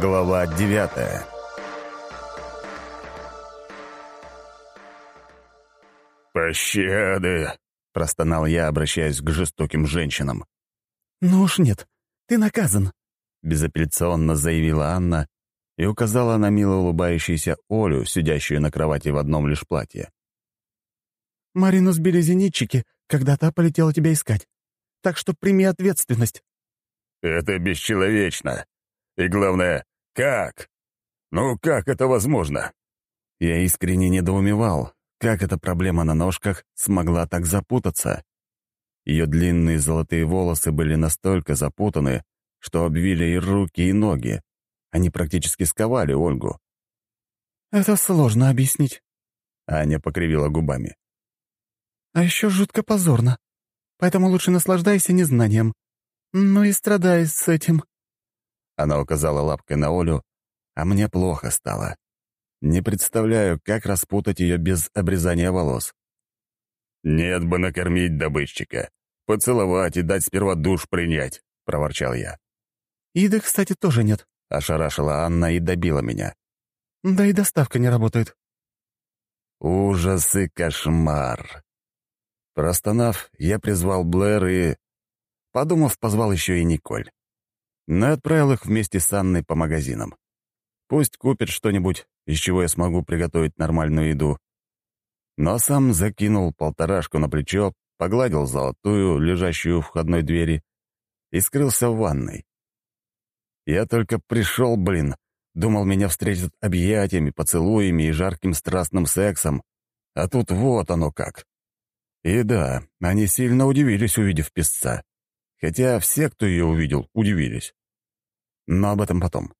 Глава девятая «Пощады!» — простонал я, обращаясь к жестоким женщинам. «Ну уж нет, ты наказан», — безапелляционно заявила Анна и указала на мило улыбающуюся Олю, сидящую на кровати в одном лишь платье. «Марину сбили зенитчики, когда та полетела тебя искать. Так что прими ответственность». «Это бесчеловечно. И главное, как? Ну, как это возможно?» Я искренне недоумевал, как эта проблема на ножках смогла так запутаться. Ее длинные золотые волосы были настолько запутаны, что обвили и руки, и ноги. Они практически сковали Ольгу. «Это сложно объяснить», — Аня покривила губами. «А еще жутко позорно. Поэтому лучше наслаждайся незнанием. Ну и страдай с этим». Она указала лапкой на Олю, а мне плохо стало. Не представляю, как распутать ее без обрезания волос. «Нет бы накормить добытчика, поцеловать и дать сперва душ принять», — проворчал я. «Иды, кстати, тоже нет», — ошарашила Анна и добила меня. «Да и доставка не работает». Ужас и кошмар. Простонав, я призвал Блэр и, подумав, позвал еще и Николь. Но отправил их вместе с Анной по магазинам. Пусть купят что-нибудь, из чего я смогу приготовить нормальную еду. Но сам закинул полторашку на плечо, погладил золотую, лежащую у входной двери, и скрылся в ванной. Я только пришел, блин, думал, меня встретят объятиями, поцелуями и жарким страстным сексом, а тут вот оно как. И да, они сильно удивились, увидев песца. Хотя все, кто ее увидел, удивились. Но об этом потом.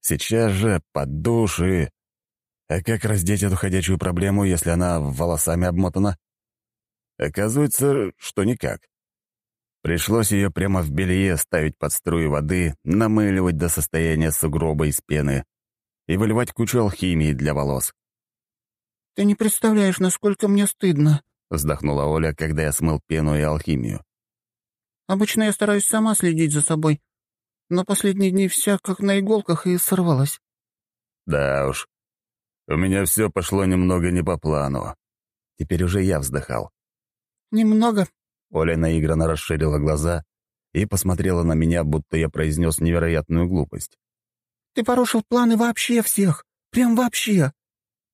Сейчас же под душ и... А как раздеть эту ходячую проблему, если она волосами обмотана? Оказывается, что никак. Пришлось ее прямо в белье ставить под струи воды, намыливать до состояния сугроба из пены и выливать кучу алхимии для волос. «Ты не представляешь, насколько мне стыдно», — вздохнула Оля, когда я смыл пену и алхимию. «Обычно я стараюсь сама следить за собой, но последние дни вся как на иголках и сорвалась». «Да уж, у меня все пошло немного не по плану. Теперь уже я вздыхал. «Немного?» Оля наигранно расширила глаза и посмотрела на меня, будто я произнес невероятную глупость. «Ты порушил планы вообще всех. Прям вообще.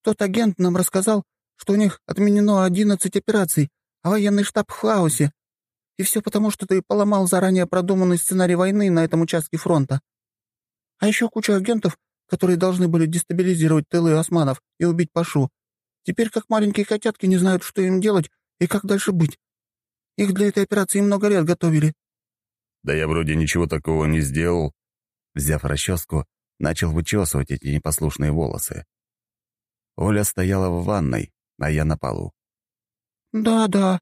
Тот агент нам рассказал, что у них отменено одиннадцать операций, а военный штаб в хаосе. И все потому, что ты поломал заранее продуманный сценарий войны на этом участке фронта. А еще куча агентов, которые должны были дестабилизировать тылы османов и убить Пашу, теперь как маленькие котятки не знают, что им делать и как дальше быть. Их для этой операции много лет готовили». «Да я вроде ничего такого не сделал». Взяв расческу, начал вычесывать эти непослушные волосы. Оля стояла в ванной, а я на полу. «Да-да.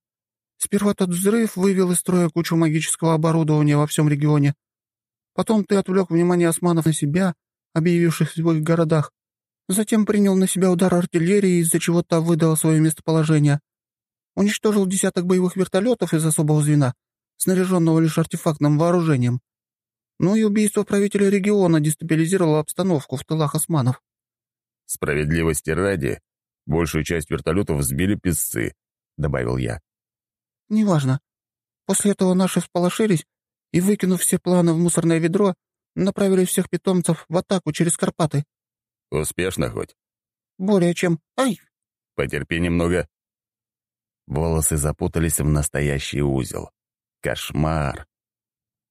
Сперва тот взрыв вывел из строя кучу магического оборудования во всем регионе. Потом ты отвлек внимание османов на себя, объявившихся в их городах. Затем принял на себя удар артиллерии, из-за чего та выдала свое местоположение. Уничтожил десяток боевых вертолетов из особого звена, снаряженного лишь артефактным вооружением. Ну и убийство правителя региона дестабилизировало обстановку в тылах османов. Справедливости ради, большую часть вертолетов сбили песцы, — добавил я. «Неважно. После этого наши всполошились и, выкинув все планы в мусорное ведро, направили всех питомцев в атаку через Карпаты». «Успешно хоть?» «Более чем. Ай!» «Потерпи немного». Волосы запутались в настоящий узел. Кошмар.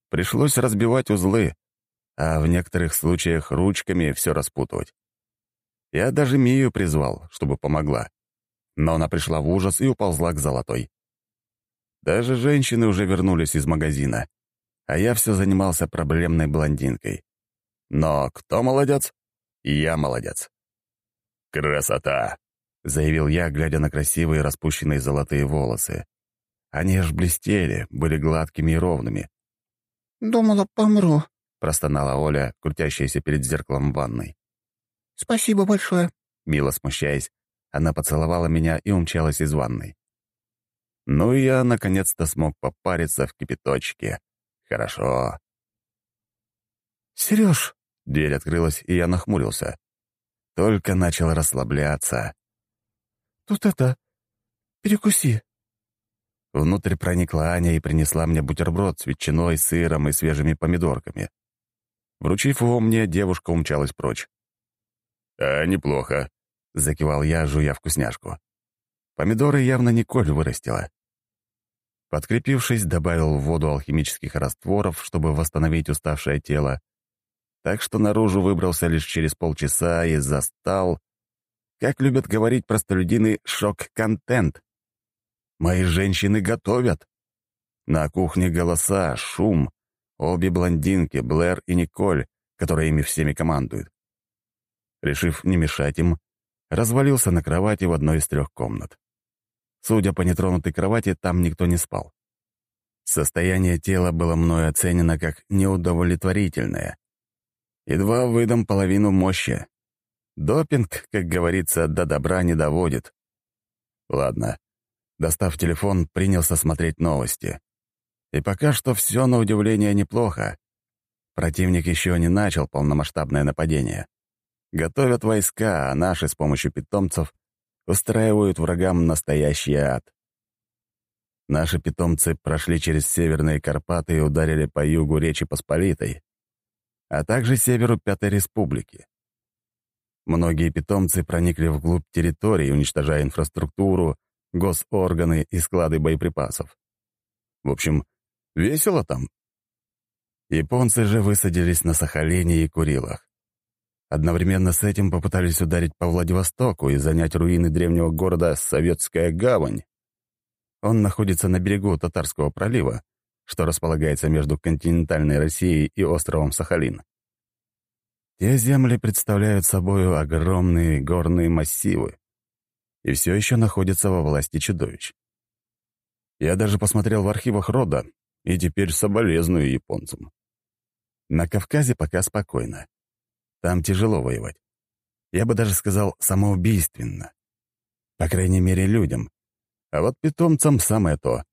Пришлось разбивать узлы, а в некоторых случаях ручками все распутывать. Я даже Мию призвал, чтобы помогла. Но она пришла в ужас и уползла к золотой. Даже женщины уже вернулись из магазина, а я все занимался проблемной блондинкой. Но кто молодец? Я молодец. «Красота!» — заявил я, глядя на красивые распущенные золотые волосы. Они аж блестели, были гладкими и ровными. «Думала, помру», — простонала Оля, крутящаяся перед зеркалом в ванной. «Спасибо большое», — мило смущаясь, она поцеловала меня и умчалась из ванной. Ну и я, наконец-то, смог попариться в кипяточке. Хорошо. «Сереж», — Дверь открылась, и я нахмурился. Только начал расслабляться. «Тут это... перекуси». Внутрь проникла Аня и принесла мне бутерброд с ветчиной, сыром и свежими помидорками. Вручив его мне, девушка умчалась прочь. «А, неплохо», — закивал я, жуя вкусняшку. Помидоры явно Николь вырастила. Подкрепившись, добавил в воду алхимических растворов, чтобы восстановить уставшее тело. Так что наружу выбрался лишь через полчаса и застал, как любят говорить простолюдины, шок-контент. Мои женщины готовят. На кухне голоса, шум, обе блондинки, Блэр и Николь, которые ими всеми командуют. Решив не мешать им, развалился на кровати в одной из трех комнат. Судя по нетронутой кровати, там никто не спал. Состояние тела было мною оценено как неудовлетворительное. Едва выдам половину мощи. Допинг, как говорится, до добра не доводит. Ладно. Достав телефон, принялся смотреть новости. И пока что все, на удивление, неплохо. Противник еще не начал полномасштабное нападение. Готовят войска, а наши с помощью питомцев устраивают врагам настоящий ад. Наши питомцы прошли через Северные Карпаты и ударили по югу Речи Посполитой, а также северу Пятой Республики. Многие питомцы проникли вглубь территории, уничтожая инфраструктуру, госорганы и склады боеприпасов. В общем, весело там. Японцы же высадились на Сахалине и Курилах. Одновременно с этим попытались ударить по Владивостоку и занять руины древнего города Советская гавань. Он находится на берегу Татарского пролива, что располагается между континентальной Россией и островом Сахалин. Те земли представляют собой огромные горные массивы и все еще находятся во власти чудовищ. Я даже посмотрел в архивах рода и теперь соболезную японцам. На Кавказе пока спокойно. Там тяжело воевать. Я бы даже сказал, самоубийственно. По крайней мере, людям. А вот питомцам самое то.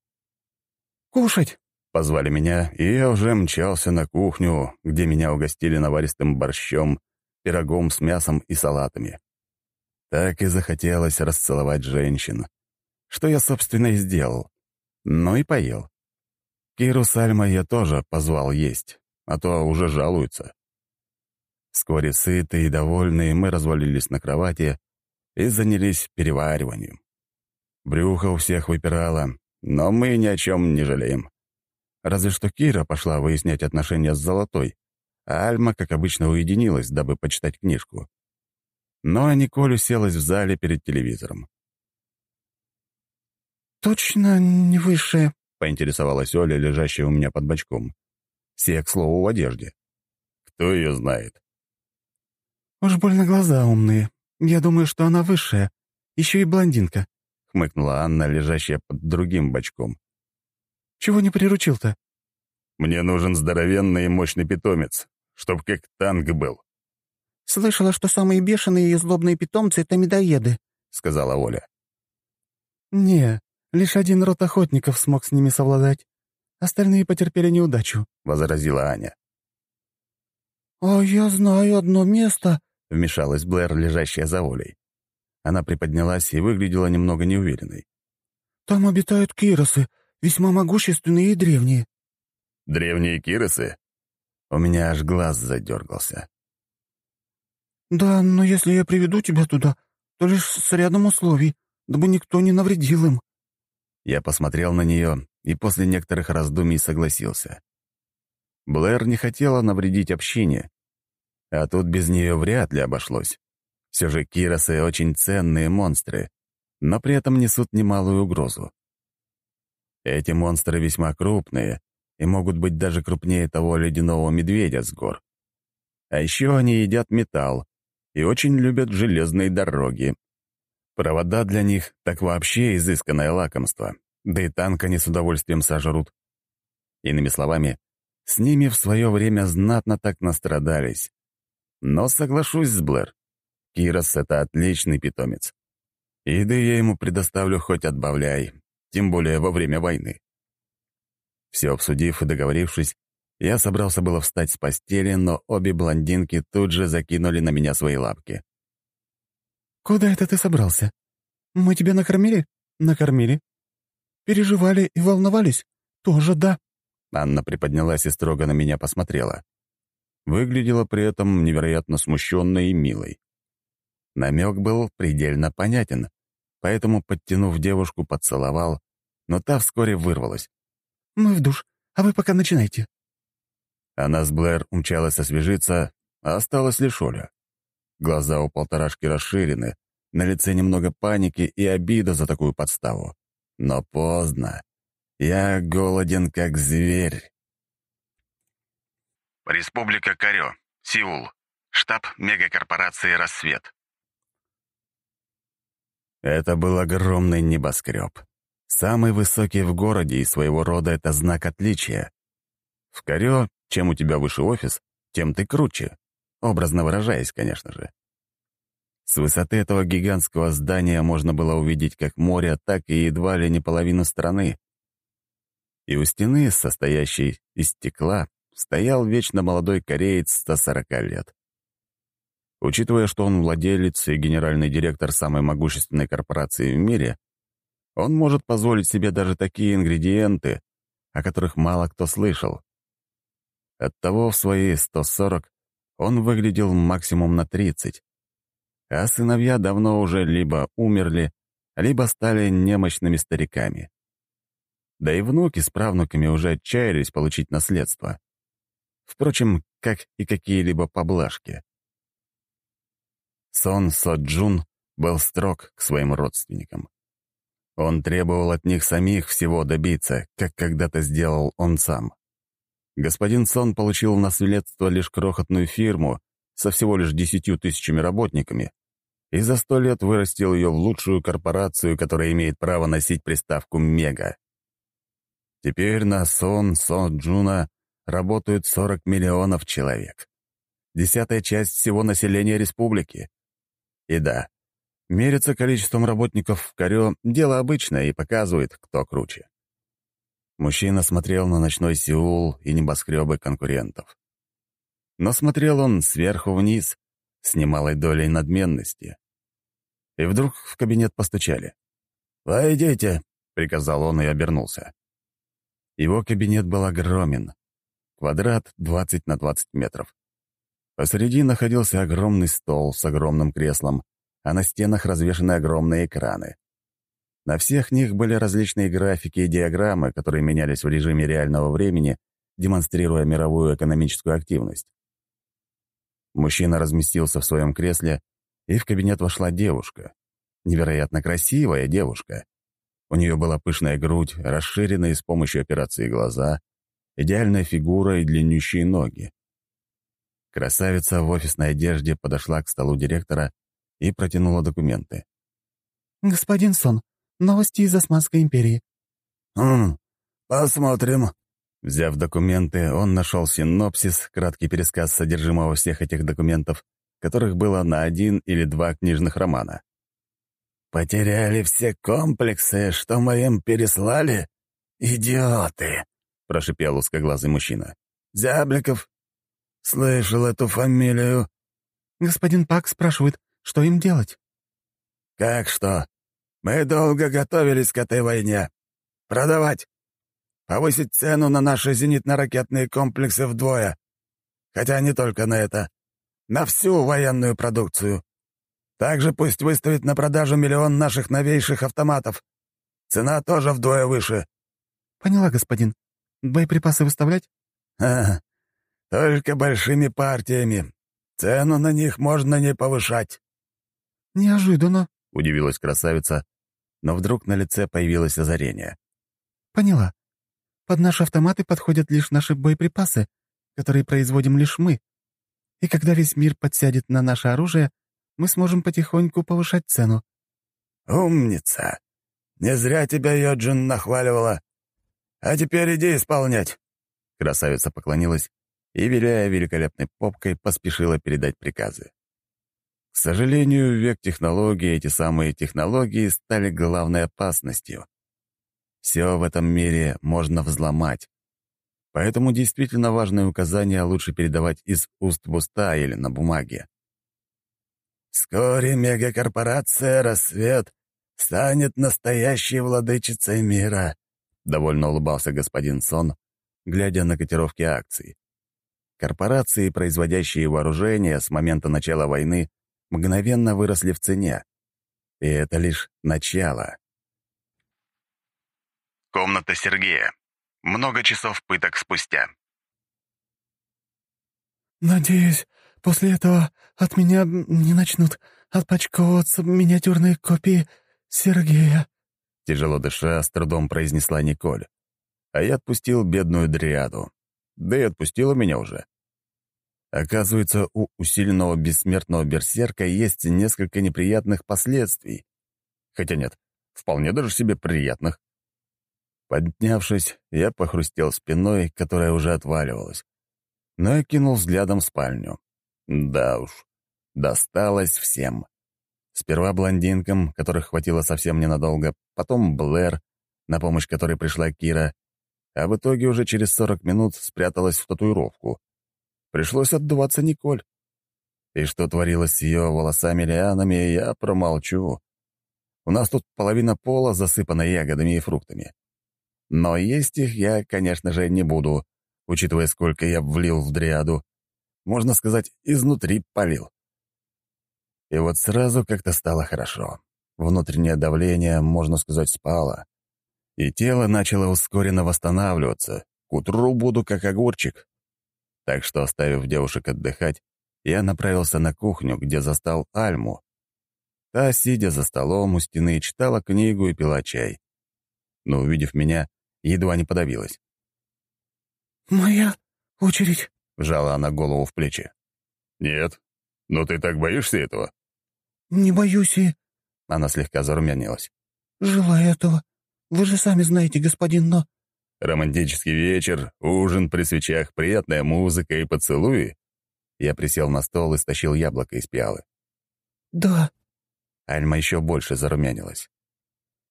«Кушать!» — позвали меня, и я уже мчался на кухню, где меня угостили наваристым борщом, пирогом с мясом и салатами. Так и захотелось расцеловать женщин, что я, собственно, и сделал. Ну и поел. Киру с Альмой я тоже позвал есть, а то уже жалуются. Вскоре сытые и довольные мы развалились на кровати и занялись перевариванием. Брюхо у всех выпирало, но мы ни о чем не жалеем. Разве что Кира пошла выяснять отношения с Золотой, а Альма, как обычно, уединилась, дабы почитать книжку. Но Николь уселась в зале перед телевизором. «Точно не высшая?» — поинтересовалась Оля, лежащая у меня под бочком. Все, к слову, в одежде. Кто ее знает? «Уж больно глаза умные. Я думаю, что она высшая. Еще и блондинка», — хмыкнула Анна, лежащая под другим бочком. «Чего не приручил-то?» «Мне нужен здоровенный и мощный питомец, чтоб как танк был». «Слышала, что самые бешеные и злобные питомцы — это медоеды», — сказала Оля. «Не, лишь один род охотников смог с ними совладать. Остальные потерпели неудачу», — возразила Аня. «А я знаю одно место», — вмешалась Блэр, лежащая за Олей. Она приподнялась и выглядела немного неуверенной. «Там обитают киросы, весьма могущественные и древние». «Древние киросы?» У меня аж глаз задергался. «Да, но если я приведу тебя туда, то лишь с рядом условий, дабы никто не навредил им». Я посмотрел на нее и после некоторых раздумий согласился. Блэр не хотела навредить общине, а тут без нее вряд ли обошлось. Все же киросы — очень ценные монстры, но при этом несут немалую угрозу. Эти монстры весьма крупные и могут быть даже крупнее того ледяного медведя с гор. А еще они едят металл и очень любят железные дороги. Провода для них — так вообще изысканное лакомство, да и танк они с удовольствием сожрут. Иными словами, с ними в свое время знатно так настрадались. Но соглашусь с Блэр. Кирос — это отличный питомец. Еды я ему предоставлю хоть отбавляй, тем более во время войны. Все обсудив и договорившись, Я собрался было встать с постели, но обе блондинки тут же закинули на меня свои лапки. «Куда это ты собрался? Мы тебя накормили?» «Накормили». «Переживали и волновались?» «Тоже да». Анна приподнялась и строго на меня посмотрела. Выглядела при этом невероятно смущенной и милой. Намек был предельно понятен, поэтому, подтянув девушку, поцеловал, но та вскоре вырвалась. «Мы в душ, а вы пока начинайте». Она с Блэр умчалась освежиться, а осталась лишь Оля. Глаза у полторашки расширены, на лице немного паники и обида за такую подставу. Но поздно. Я голоден, как зверь. Республика Карё, Сеул. Штаб мегакорпорации «Рассвет». Это был огромный небоскреб. Самый высокий в городе и своего рода это знак отличия. В Карё, чем у тебя выше офис, тем ты круче. Образно выражаясь, конечно же. С высоты этого гигантского здания можно было увидеть как море, так и едва ли не половину страны. И у стены, состоящей из стекла, стоял вечно молодой кореец 140 лет. Учитывая, что он владелец и генеральный директор самой могущественной корпорации в мире, он может позволить себе даже такие ингредиенты, о которых мало кто слышал. Оттого в свои 140 он выглядел максимум на 30 а сыновья давно уже либо умерли, либо стали немощными стариками. Да и внуки с правнуками уже отчаялись получить наследство. Впрочем, как и какие-либо поблажки. Сон Соджун был строг к своим родственникам. Он требовал от них самих всего добиться, как когда-то сделал он сам. Господин Сон получил в наследство лишь крохотную фирму со всего лишь десятью тысячами работниками, и за сто лет вырастил ее в лучшую корпорацию, которая имеет право носить приставку «Мега». Теперь на Сон Сон Джуна работают 40 миллионов человек. Десятая часть всего населения республики. И да, мериться количеством работников в Корё — дело обычное и показывает, кто круче. Мужчина смотрел на ночной Сеул и небоскребы конкурентов. Но смотрел он сверху вниз, с немалой долей надменности. И вдруг в кабинет постучали. «Войдите», — приказал он и обернулся. Его кабинет был огромен. Квадрат 20 на 20 метров. Посреди находился огромный стол с огромным креслом, а на стенах развешаны огромные экраны. На всех них были различные графики и диаграммы, которые менялись в режиме реального времени, демонстрируя мировую экономическую активность. Мужчина разместился в своем кресле, и в кабинет вошла девушка. Невероятно красивая девушка. У нее была пышная грудь, расширенные с помощью операции глаза, идеальная фигура и длиннющие ноги. Красавица в офисной одежде подошла к столу директора и протянула документы. «Господин Сон, новости из Османской империи». «Хм, посмотрим». Взяв документы, он нашел синопсис, краткий пересказ содержимого всех этих документов, которых было на один или два книжных романа. «Потеряли все комплексы, что мы им переслали? Идиоты!» — прошипел узкоглазый мужчина. «Зябликов? Слышал эту фамилию?» «Господин Пак спрашивает, что им делать?» «Как что? Мы долго готовились к этой войне. Продавать. Повысить цену на наши зенитно-ракетные комплексы вдвое. Хотя не только на это на всю военную продукцию. Также пусть выставит на продажу миллион наших новейших автоматов. Цена тоже вдвое выше». «Поняла, господин. Боеприпасы выставлять?» «А, только большими партиями. Цену на них можно не повышать». «Неожиданно», — удивилась красавица, но вдруг на лице появилось озарение. «Поняла. Под наши автоматы подходят лишь наши боеприпасы, которые производим лишь мы. И когда весь мир подсядет на наше оружие, мы сможем потихоньку повышать цену». «Умница! Не зря тебя Йоджин нахваливала. А теперь иди исполнять!» Красавица поклонилась и, виляя великолепной попкой, поспешила передать приказы. К сожалению, в век технологий эти самые технологии стали главной опасностью. Все в этом мире можно взломать. Поэтому действительно важные указания лучше передавать из уст в уста или на бумаге. «Вскоре мегакорпорация «Рассвет» станет настоящей владычицей мира», — довольно улыбался господин Сон, глядя на котировки акций. Корпорации, производящие вооружение с момента начала войны, мгновенно выросли в цене. И это лишь начало. Комната Сергея. Много часов пыток спустя. «Надеюсь, после этого от меня не начнут отпачковываться миниатюрные копии Сергея», тяжело дыша, с трудом произнесла Николь. А я отпустил бедную дриаду. Да и отпустила меня уже. Оказывается, у усиленного бессмертного берсерка есть несколько неприятных последствий. Хотя нет, вполне даже себе приятных. Поднявшись, я похрустел спиной, которая уже отваливалась. Но я кинул взглядом спальню. Да уж, досталось всем. Сперва блондинкам, которых хватило совсем ненадолго, потом Блэр, на помощь которой пришла Кира, а в итоге уже через 40 минут спряталась в татуировку. Пришлось отдуваться Николь. И что творилось с ее волосами-лианами, я промолчу. У нас тут половина пола засыпана ягодами и фруктами. Но есть их я, конечно же, не буду, учитывая, сколько я влил в дриаду. Можно сказать, изнутри полил. И вот сразу как-то стало хорошо. Внутреннее давление, можно сказать, спало и тело начало ускоренно восстанавливаться. К утру буду как огурчик. Так что, оставив девушек отдыхать, я направился на кухню, где застал Альму. Та, сидя за столом у стены, читала книгу и пила чай. Но, увидев меня, едва не подавилась. «Моя очередь», — вжала она голову в плечи. «Нет. Но ты так боишься этого?» «Не боюсь и...» Она слегка зарумянилась. «Желаю этого. Вы же сами знаете, господин, но...» Романтический вечер, ужин при свечах, приятная музыка и поцелуи. Я присел на стол и стащил яблоко из пиалы. «Да». Альма еще больше зарумянилась.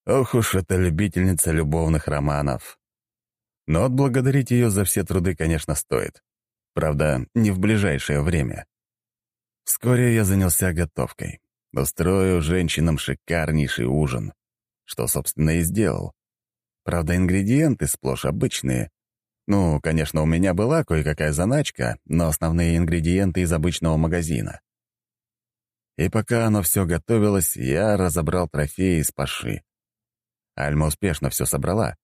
Ох уж эта любительница любовных романов. Но отблагодарить ее за все труды, конечно, стоит. Правда, не в ближайшее время. Вскоре я занялся готовкой. Устрою женщинам шикарнейший ужин что, собственно, и сделал. Правда, ингредиенты сплошь обычные. Ну, конечно, у меня была кое-какая заначка, но основные ингредиенты из обычного магазина. И пока оно все готовилось, я разобрал трофеи из паши. Альма успешно все собрала,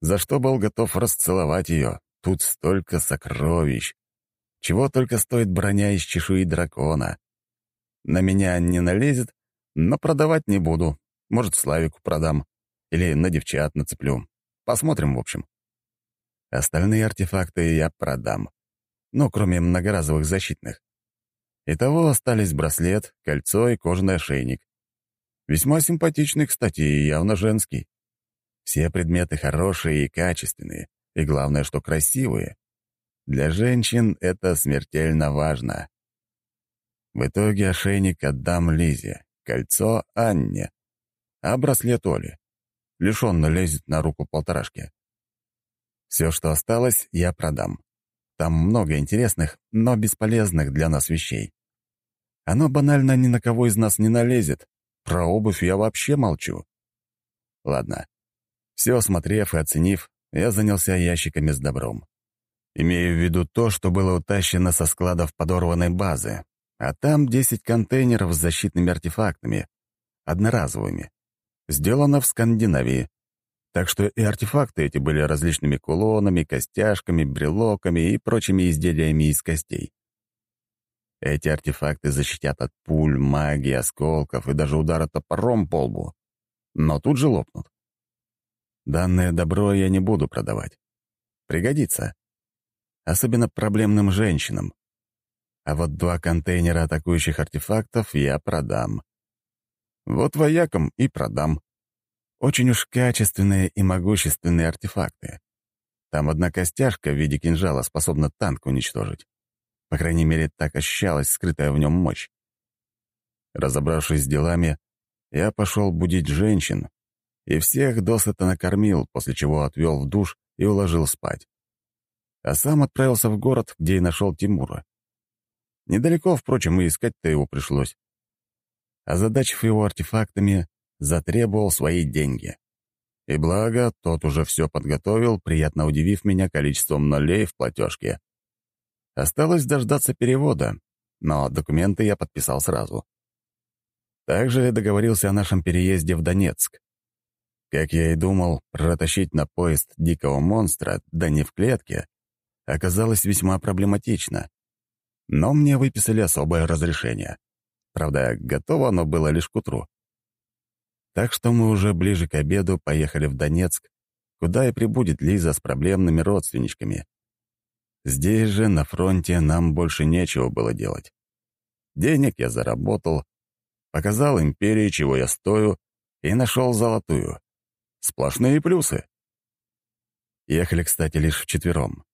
за что был готов расцеловать ее. Тут столько сокровищ. Чего только стоит броня из чешуи дракона. На меня не налезет, но продавать не буду, может, Славику продам. Или на девчат нацеплю. Посмотрим, в общем. Остальные артефакты я продам. Ну, кроме многоразовых защитных. Итого остались браслет, кольцо и кожаный ошейник. Весьма симпатичный, кстати, и явно женский. Все предметы хорошие и качественные, и главное, что красивые. Для женщин это смертельно важно. В итоге ошейник отдам Лизе, кольцо — Анне, а браслет Оли. Лишенно лезет на руку полторашки. Все, что осталось, я продам. Там много интересных, но бесполезных для нас вещей. Оно банально ни на кого из нас не налезет. Про обувь я вообще молчу. Ладно. Все осмотрев и оценив, я занялся ящиками с добром. Имею в виду то, что было утащено со складов подорванной базы, а там 10 контейнеров с защитными артефактами, одноразовыми. Сделано в Скандинавии. Так что и артефакты эти были различными кулонами, костяшками, брелоками и прочими изделиями из костей. Эти артефакты защитят от пуль, магии, осколков и даже удара топором по лбу. Но тут же лопнут. Данное добро я не буду продавать. Пригодится. Особенно проблемным женщинам. А вот два контейнера атакующих артефактов я продам. Вот воякам и продам. Очень уж качественные и могущественные артефакты. Там одна костяшка в виде кинжала способна танк уничтожить. По крайней мере, так ощущалась скрытая в нем мощь. Разобравшись с делами, я пошел будить женщин и всех досыта накормил, после чего отвел в душ и уложил спать. а сам отправился в город, где и нашел Тимура. Недалеко, впрочем, и искать-то его пришлось. Озадачив его артефактами, затребовал свои деньги. И благо, тот уже все подготовил, приятно удивив меня количеством нулей в платежке. Осталось дождаться перевода, но документы я подписал сразу. Также договорился о нашем переезде в Донецк. Как я и думал, протащить на поезд дикого монстра, да не в клетке, оказалось весьма проблематично. Но мне выписали особое разрешение. Правда, готово оно было лишь к утру. Так что мы уже ближе к обеду поехали в Донецк, куда и прибудет Лиза с проблемными родственничками. Здесь же, на фронте, нам больше нечего было делать. Денег я заработал, показал империи, чего я стою, и нашел золотую. Сплошные плюсы. Ехали, кстати, лишь вчетвером.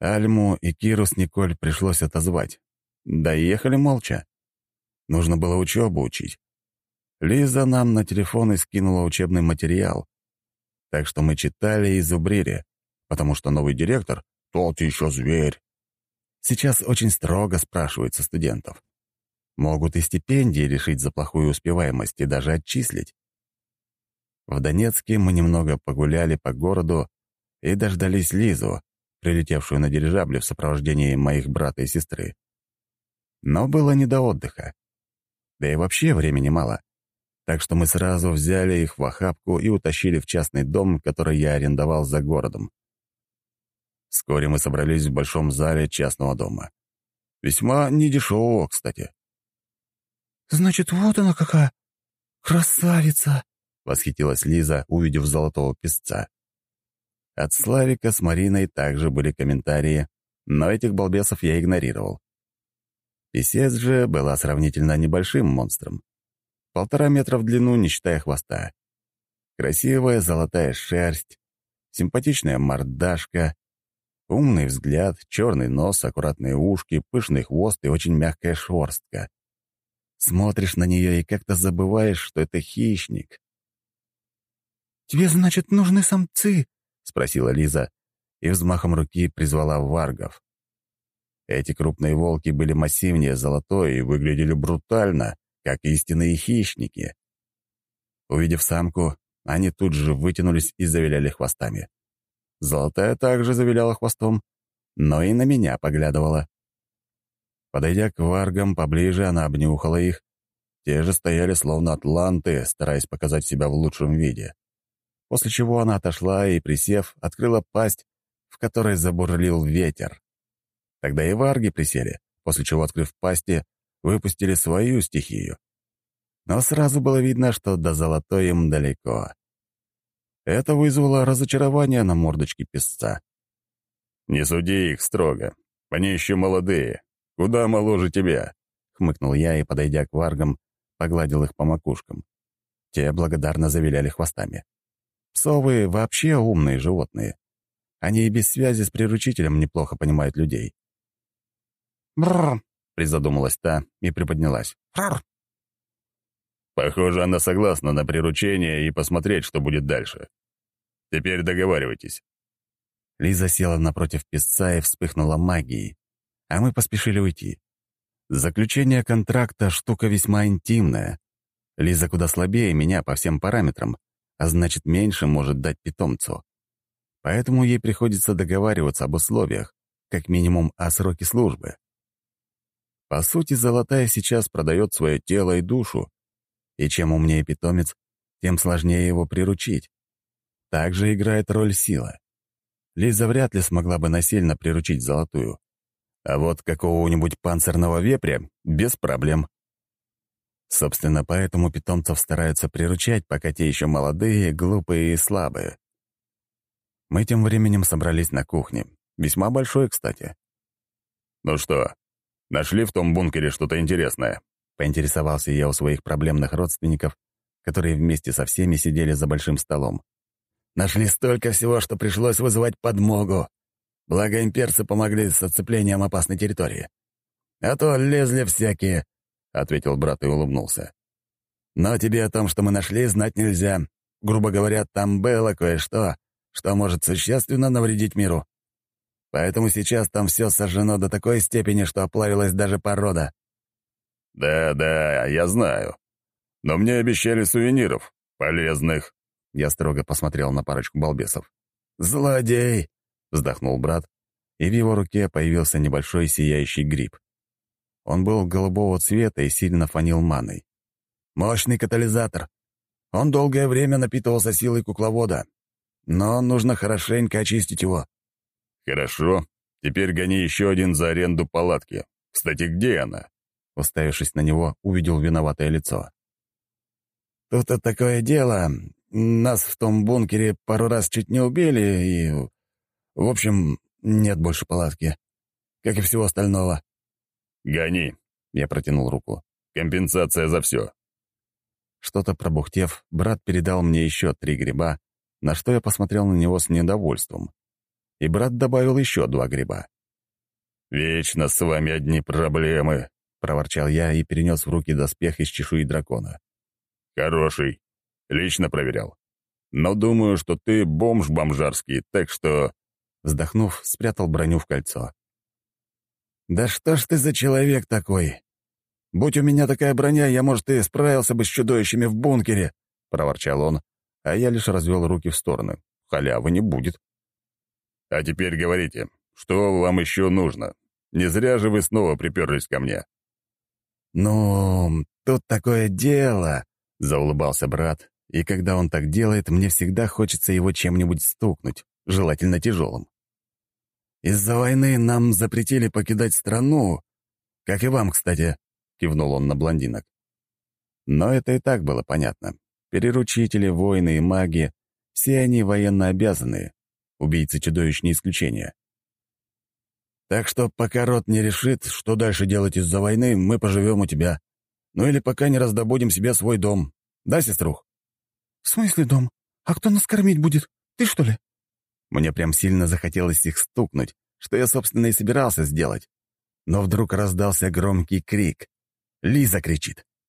Альму и Киру с Николь пришлось отозвать. Да и ехали молча. Нужно было учебу учить. Лиза нам на телефон и скинула учебный материал. Так что мы читали и зубрили, потому что новый директор — тот еще зверь. Сейчас очень строго спрашивается студентов. Могут и стипендии решить за плохую успеваемость и даже отчислить. В Донецке мы немного погуляли по городу и дождались Лизу, прилетевшую на дирижабле в сопровождении моих брата и сестры. Но было не до отдыха. Да и вообще времени мало. Так что мы сразу взяли их в охапку и утащили в частный дом, который я арендовал за городом. Вскоре мы собрались в большом зале частного дома. Весьма недешевого, кстати. «Значит, вот она какая! Красавица!» — восхитилась Лиза, увидев золотого песца. От Славика с Мариной также были комментарии, но этих балбесов я игнорировал. Песец же была сравнительно небольшим монстром. Полтора метра в длину, не считая хвоста. Красивая золотая шерсть, симпатичная мордашка, умный взгляд, черный нос, аккуратные ушки, пышный хвост и очень мягкая шерстка. Смотришь на нее и как-то забываешь, что это хищник. «Тебе, значит, нужны самцы?» — спросила Лиза и взмахом руки призвала варгов. Эти крупные волки были массивнее золотой и выглядели брутально, как истинные хищники. Увидев самку, они тут же вытянулись и завиляли хвостами. Золотая также завиляла хвостом, но и на меня поглядывала. Подойдя к варгам поближе, она обнюхала их. Те же стояли словно атланты, стараясь показать себя в лучшем виде. После чего она отошла и, присев, открыла пасть, в которой забурлил ветер. Тогда и варги присели, после чего, открыв пасти, выпустили свою стихию. Но сразу было видно, что до золотой им далеко. Это вызвало разочарование на мордочке песца. «Не суди их строго. Они еще молодые. «Куда моложе тебя?» — хмыкнул я и, подойдя к варгам, погладил их по макушкам. Те благодарно завиляли хвостами. Псовые вообще умные животные. Они и без связи с приручителем неплохо понимают людей. «Бррр!» — призадумалась та и приподнялась. «Бррр!» Похоже, она согласна на приручение и посмотреть, что будет дальше. Теперь договаривайтесь. Лиза села напротив песца и вспыхнула магией, а мы поспешили уйти. Заключение контракта — штука весьма интимная. Лиза куда слабее меня по всем параметрам, а значит, меньше может дать питомцу. Поэтому ей приходится договариваться об условиях, как минимум о сроке службы. По сути, золотая сейчас продает свое тело и душу, и чем умнее питомец, тем сложнее его приручить. Также играет роль сила. Лиза вряд ли смогла бы насильно приручить золотую. А вот какого-нибудь панцирного вепря — без проблем. Собственно, поэтому питомцев стараются приручать, пока те еще молодые, глупые и слабые. Мы тем временем собрались на кухне. Весьма большой, кстати. «Ну что, нашли в том бункере что-то интересное?» Поинтересовался я у своих проблемных родственников, которые вместе со всеми сидели за большим столом. «Нашли столько всего, что пришлось вызывать подмогу», Благо имперцы помогли с оцеплением опасной территории. А то лезли всякие, — ответил брат и улыбнулся. Но тебе о том, что мы нашли, знать нельзя. Грубо говоря, там было кое-что, что может существенно навредить миру. Поэтому сейчас там все сожжено до такой степени, что оплавилась даже порода. Да, да, я знаю. Но мне обещали сувениров, полезных. Я строго посмотрел на парочку балбесов. «Злодей!» — вздохнул брат, и в его руке появился небольшой сияющий гриб. Он был голубого цвета и сильно фанил маной. «Мощный катализатор. Он долгое время напитывался силой кукловода, но нужно хорошенько очистить его». «Хорошо. Теперь гони еще один за аренду палатки. Кстати, где она?» Уставившись на него, увидел виноватое лицо. «Тут-то такое дело. Нас в том бункере пару раз чуть не убили, и... В общем, нет больше палатки. Как и всего остального». «Гони», — я протянул руку. «Компенсация за все». Что-то пробухтев, брат передал мне еще три гриба, на что я посмотрел на него с недовольством. И брат добавил еще два гриба. «Вечно с вами одни проблемы», — проворчал я и перенес в руки доспех из чешуи дракона. «Хороший. Лично проверял. Но думаю, что ты бомж бомжарский, так что...» Вздохнув, спрятал броню в кольцо. «Да что ж ты за человек такой? Будь у меня такая броня, я, может, и справился бы с чудовищами в бункере», — проворчал он, а я лишь развел руки в стороны. Халявы не будет. «А теперь говорите, что вам еще нужно? Не зря же вы снова приперлись ко мне». «Ну, тут такое дело», — заулыбался брат, и когда он так делает, мне всегда хочется его чем-нибудь стукнуть, желательно тяжелым. «Из-за войны нам запретили покидать страну, как и вам, кстати», — кивнул он на блондинок. Но это и так было понятно. Переручители, воины и маги — все они военно обязанные. Убийцы-чудовищ не исключение. «Так что пока род не решит, что дальше делать из-за войны, мы поживем у тебя. Ну или пока не раздобудем себе свой дом. Да, сеструх?» «В смысле дом? А кто нас кормить будет? Ты что ли?» Мне прям сильно захотелось их стукнуть, что я, собственно, и собирался сделать. Но вдруг раздался громкий крик. Лиза кричит.